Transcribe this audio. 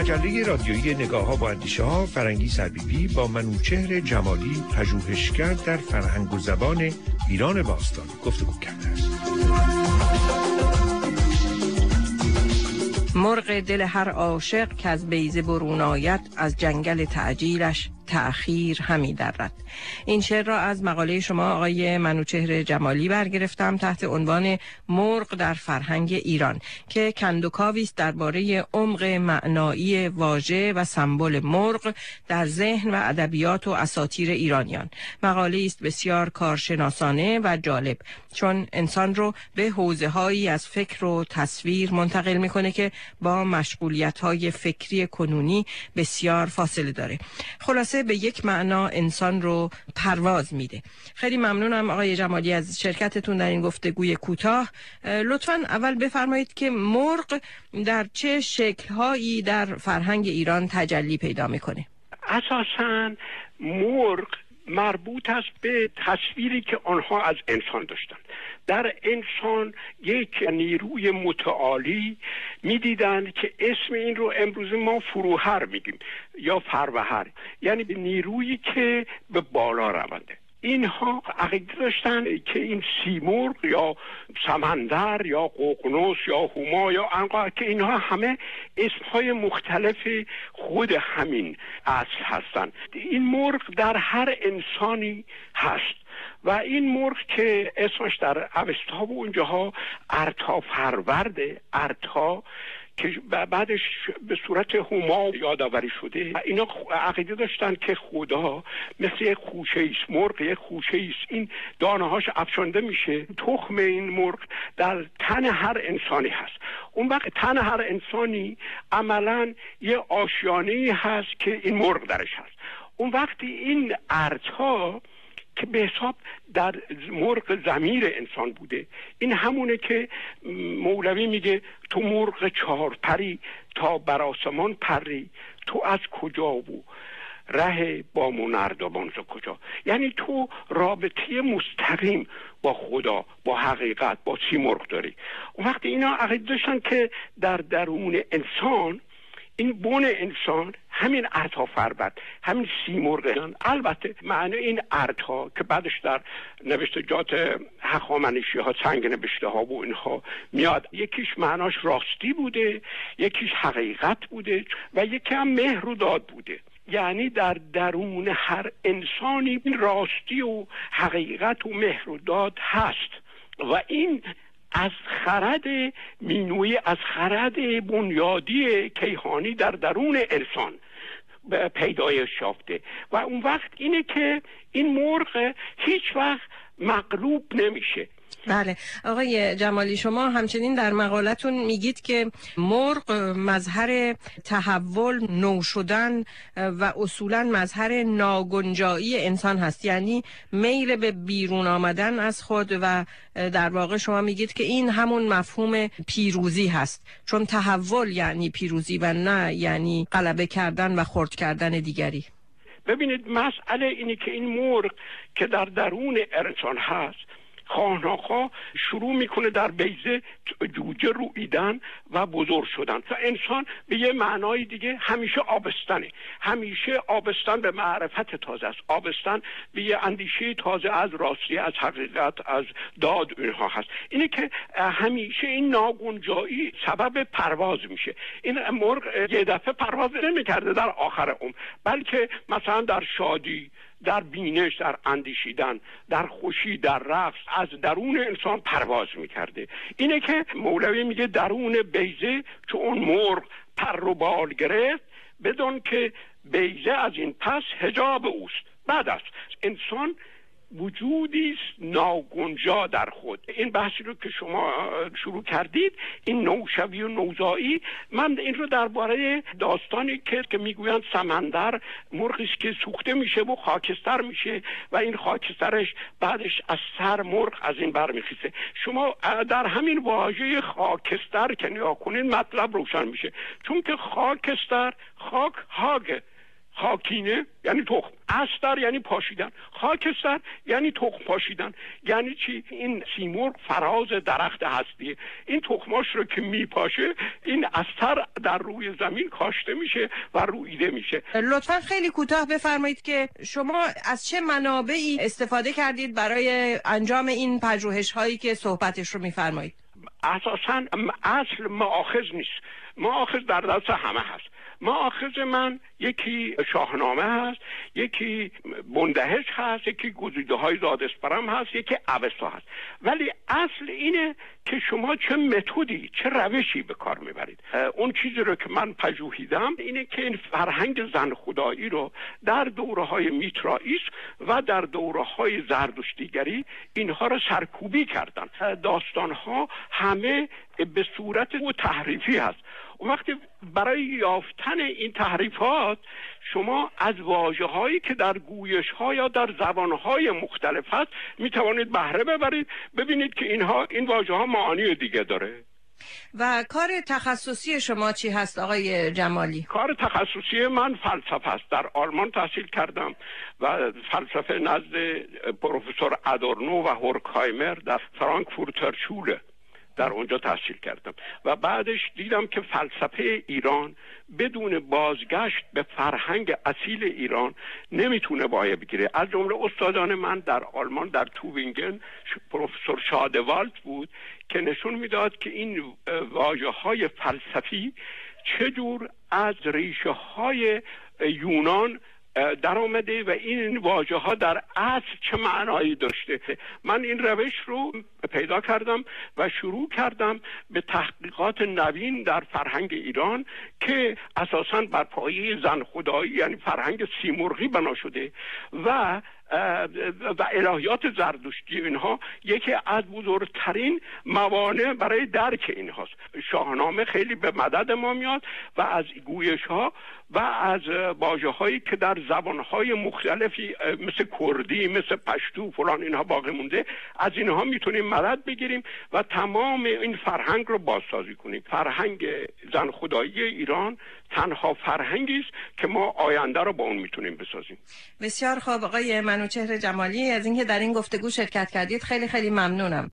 مجله رادیویی نگاه ها با اندیشه ها فرنگی سربیبی با منوچهر جمالی پژوهشگر در فرهنگ و زبان ایران باستان. گفتگو کرده است. مرغ دل هر عاشق که از بیزه برون آید از جنگل تعجیلش تأخیر همی درد این شعر را از مقاله شما آقای منوچهر جمالی برگرفتم تحت عنوان مرغ در فرهنگ ایران که کندوکاوی است درباره عمق معنایی واژه و سمبل مرغ در ذهن و ادبیات و اساطیر ایرانیان. مقاله است بسیار کارشناسانه و جالب چون انسان رو به حوزه هایی از فکر و تصویر منتقل می‌کنه که با مشغولیت های فکری کنونی بسیار فاصله داره. خلاصه به یک معنا انسان رو پرواز میده. خیلی ممنونم آقای جمالی از شرکتتون در این گفتگوی کوتاه. لطفا اول بفرمایید که مرغ در چه شکلهایی در فرهنگ ایران تجلی پیدا می‌کنه؟ اساسا مرغ مربوط است به تصویری که آنها از انسان داشتند. در انسان یک نیروی متعالی می‌دیدند که اسم این رو امروز ما فروهر میگیم یا فروهر. یعنی نیرویی که به بالا رونده. اینها عقیده داشتن که این سیمرغ یا سمندر یا ققنوس یا هما یا انقا که اینها همه اسمهای مختلف خود همین اصل هستند این مرغ در هر انسانی هست و این مرغ که اسمش در اوستا و اونجاها ارتا فرورده ارتا که بعدش به صورت هما یادآوری شده اینا عقیده داشتن که خدا مثل یک خوشه ایست مرغ یک خوشه ایست. این دانه هاش افشانده میشه. تخم این مرغ در تن هر انسانی هست. اون وقت تن هر انسانی عملا یه آشیانه هست که این مرغ درش هست. اون وقتی این ارتا که به حساب در مرغ زمیر انسان بوده. این همونه که مولوی میگه تو مرغ چهار پری تا بر آسمان پری تو از کجا بود ره با منردابان کجا. یعنی تو رابطه مستقیم با خدا با حقیقت با مرغ داری؟ اون وقتی اینا عقید داشتن که در درون انسان این بون انسان همین ارتا فربد همین سیمرغ البته معنی این ارتا که بعدش در نوشتجات هخامنشی ها سنگ نوشته ها و اینها میاد یکیش معناش راستی بوده یکیش حقیقت بوده و یکی هم مهر و داد بوده. یعنی در درون هر انسانی راستی و حقیقت و مهر و داد هست. و این از خرد مینوی از خرد بنیادی کیهانی در درون انسان. پیدایش یافته. و اون وقت اینه که این مرغ هیچ وقت مغلوب نمیشه. بله. آقای جمالی شما همچنین در مقالتون میگید که مرغ مظهر تحول نو شدن و اصولا مظهر ناگنجایی انسان هست. یعنی میل به بیرون آمدن از خود و در واقع شما میگید که این همون مفهوم پیروزی هست. چون تحول یعنی پیروزی و نه یعنی غلبه کردن و خرد کردن دیگری. ببینید مسئله اینه که این مرغ که در درون انسان هست خاناخا شروع می‌کنه در بیزه جوجه رویدن و بزرگ شدن. و انسان به یه معنای دیگه همیشه آبستنه. همیشه آبستن به معرفت تازه است. آبستن به یه اندیشه تازه از راستی از حقیقت از داد اینها هست. اینه که همیشه این ناگنجایی سبب پرواز میشه. این مرغ یه دفعه پرواز نمی‌کرده در آخر عمر. بلکه مثلا در شادی در بینش در اندیشیدن در خوشی در رقص از درون انسان پرواز می‌کرده. اینه که مولوی میگه درون بیزه اون مرغ پر و بال گرفت بدون که بیزه از این پس هجاب اوست. بعد است انسان وجودی ناگنجا در خود. این بحثی رو که شما شروع کردید این نوشوی و نوزایی من این رو درباره داستانی که که می‌گویند سمندر مرغی که سوخته میشه و خاکستر میشه و این خاکسترش بعدش از سر مرغ از این برمیخیزه شما در همین واژه خاکستر که نیا کنین مطلب روشن میشه. چون که خاکستر خاک هاگه. خاکینه یعنی تخم. استر یعنی پاشیدن. خاکستر یعنی تخم پاشیدن. یعنی چی؟ این سیمرغ فراز درخت هستیه. این تخماش رو که میپاشه این استر در روی زمین کاشته میشه و رویده میشه. لطفا خیلی کوتاه بفرمایید که شما از چه منابعی استفاده کردید برای انجام این پژوهش هایی که صحبتش رو میفرمایید؟ اساسا اصل معاخذ نیست. معاخذ در دست همه هست. معاخذ من یکی شاهنامه هست یکی بندهش هست یکی گزیده های زادسپرم هست یکی اوستا هست. ولی اصل اینه که شما چه متدی چه روشی به کار می‌برید. اون چیزی رو که من پژوهیدم اینه که این فرهنگ زن خدایی رو در دوره های میترائیس و در دوره های زردشتیگری اینها رو سرکوبی کردن. داستان ها همه به صورت و تحریفی هست. وقتی برای یافتن این تحریفات شما از واجه هایی که در گویش ها یا در زبان های مختلف هست می توانید بهره ببرید ببینید که اینها این واژه ها معانی دیگه داره. و کار تخصصی شما چی هست آقای جمالی؟ کار تخصصی من فلسفه است. در آلمان تحصیل کردم و فلسفه نزد پروفسور ادورنو و هورکایمر در فرانکفورتر شوله. در اونجا تحصیل کردم. و بعدش دیدم که فلسفه ایران بدون بازگشت به فرهنگ اصیل ایران نمی‌تونه بایه بگیره. از جمله استادان من در آلمان در توبینگن پروفسور شادوالت بود که نشون می‌داد که این واژه های فلسفی چجور از ریشه های یونان در آمده و این واژه ها در اصل چه معنایی داشته؟ من این روش رو پیدا کردم و شروع کردم به تحقیقات نوین در فرهنگ ایران که اساسا بر پایه زن خدایی یعنی فرهنگ سیمرغی بنا شده و و الهیات زردشتی اینها یکی از بزرگترین موانع برای درک اینهاست. شاهنامه خیلی به مدد ما میاد و از گویش ها و از باجه هایی که در زبان های مختلفی مثل کردی مثل پشتو فلان اینها باقی مونده از اینها می‌تونیم مدد بگیریم و تمام این فرهنگ رو بازسازی کنیم. فرهنگ زن خدایی ایران تنها فرهنگی است که ما آینده رو با اون می‌تونیم بسازیم. بسیار خوب. آقای منوچهر جمالی از اینکه در این گفتگو شرکت کردید خیلی خیلی ممنونم.